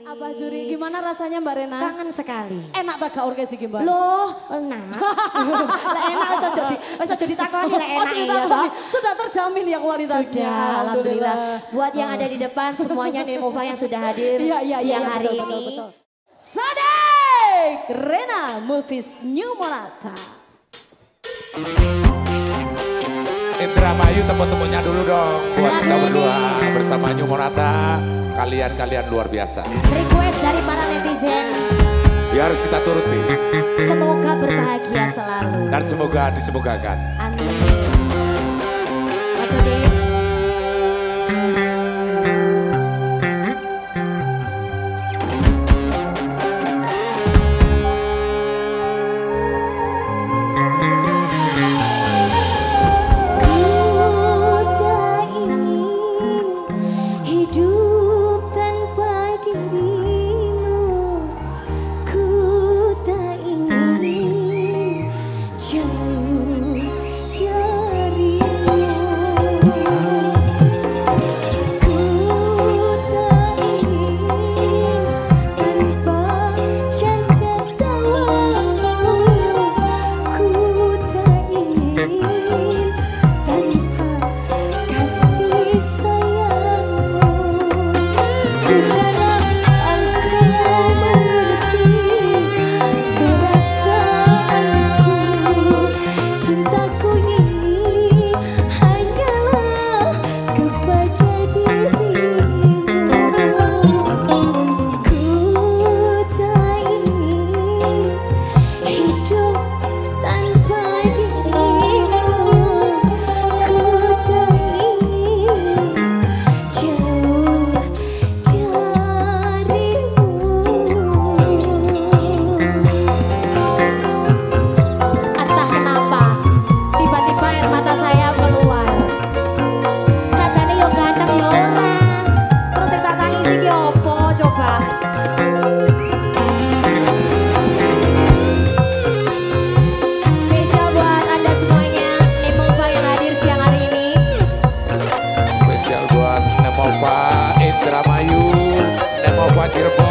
sekali. Apa juri gimana rasanya Mbak Rena? Kangen sekali. Enak tak gak orkes iki Mbak? Loh, enak. lah enak usah jadi usah jadi takoni lah Oh, enak cerita ya toh. Sudah terjamin ya kualitasnya. Sudah, alhamdulillah. Buat yang ada di depan semuanya Nemova yang sudah hadir Iya, iya, iya, siang iya, hari betul, ini. betul, betul. Sadek Rena Movies New Monata. Indramayu tepuk-tepuknya dulu dong buat kita berdua bersama New Monata. Kalian-kalian luar biasa. Request dari para netizen, Ya harus kita turuti semoga berbahagia selalu. dan semoga disemogakan. Amin. get up.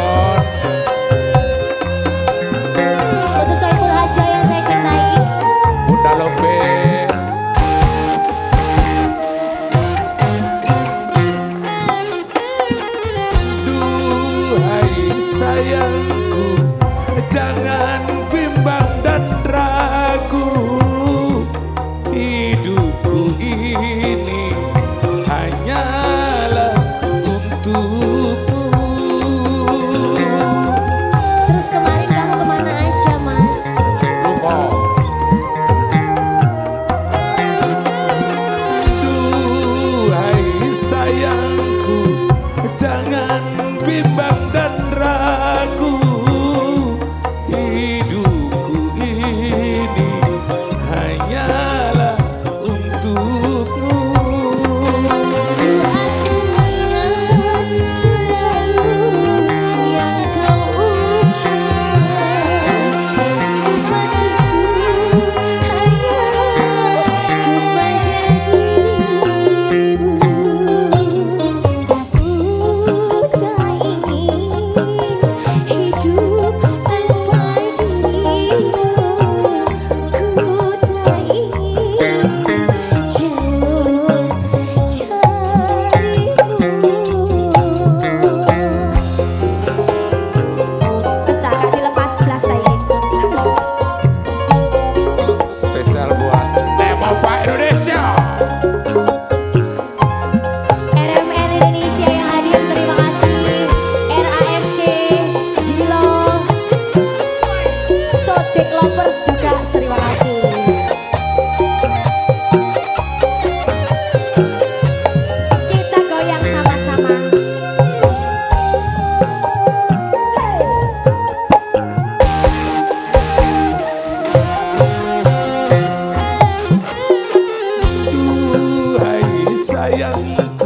yeah.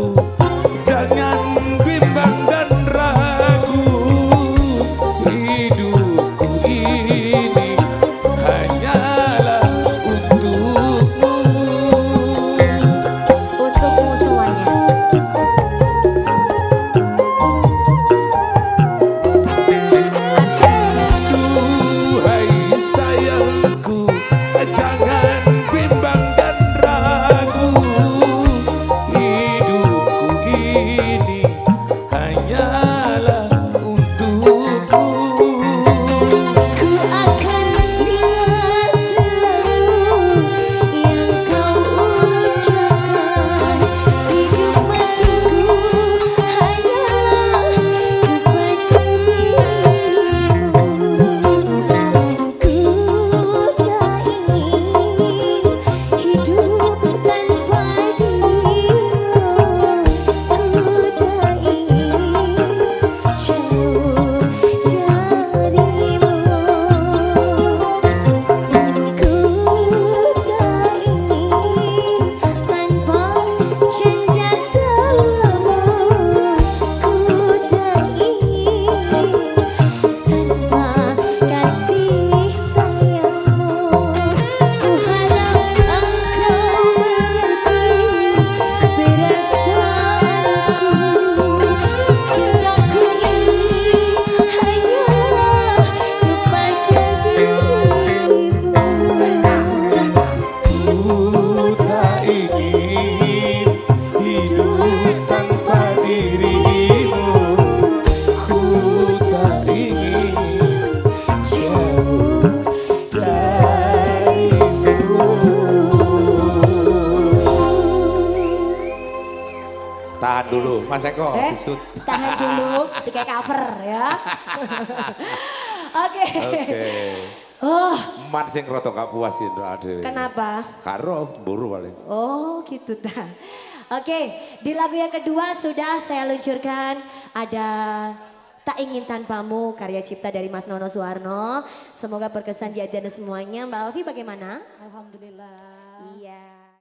Mas Eko, Eh, disut. tahan dulu, tiga cover ya. Oke. Oke. Oh, Man sing rada gak puas itu adewe. kenapa? Karo buru paling. Oh gitu ta. Oke, di lagu yang kedua sudah saya luncurkan ada Tak Ingin Tanpamu karya cipta dari Mas Nono Suwarno. Semoga berkesan di Anda semuanya. Mbak Alfi bagaimana? Alhamdulillah.